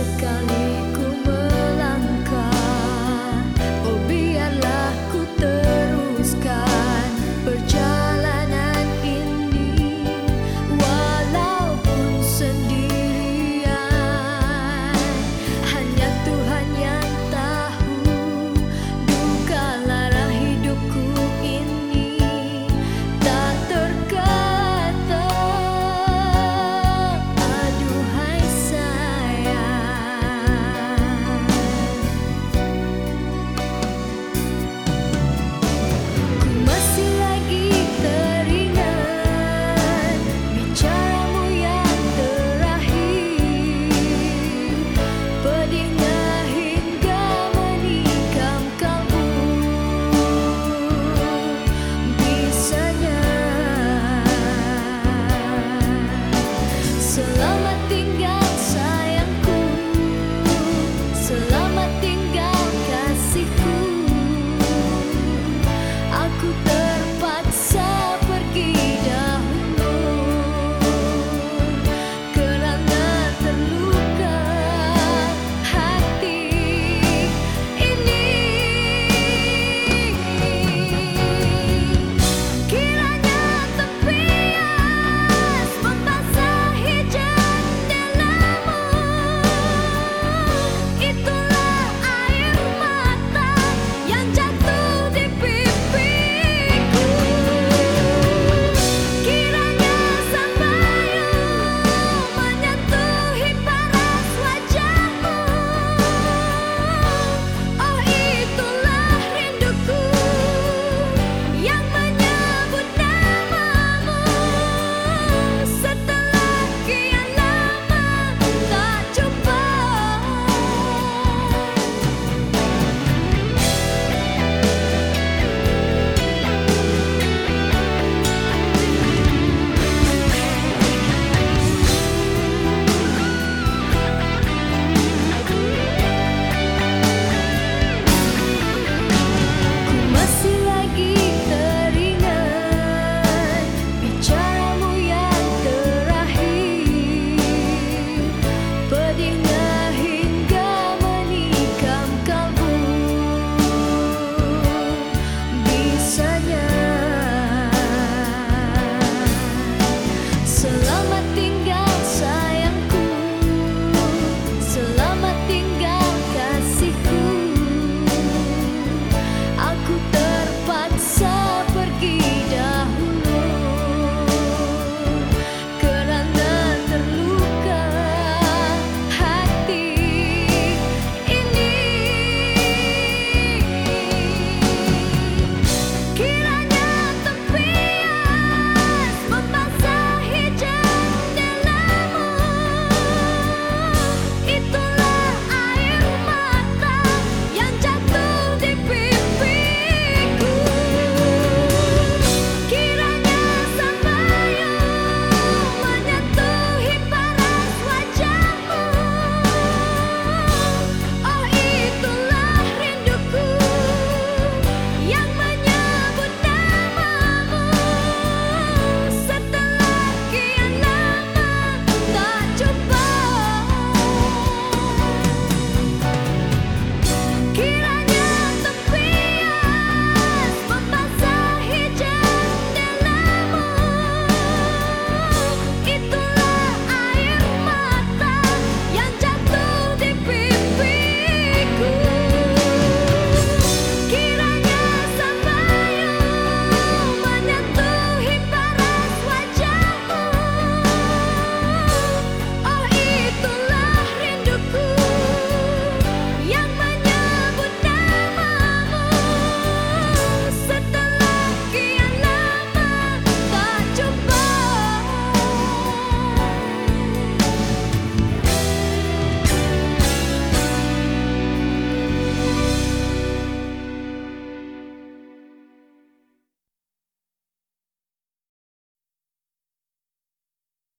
sekali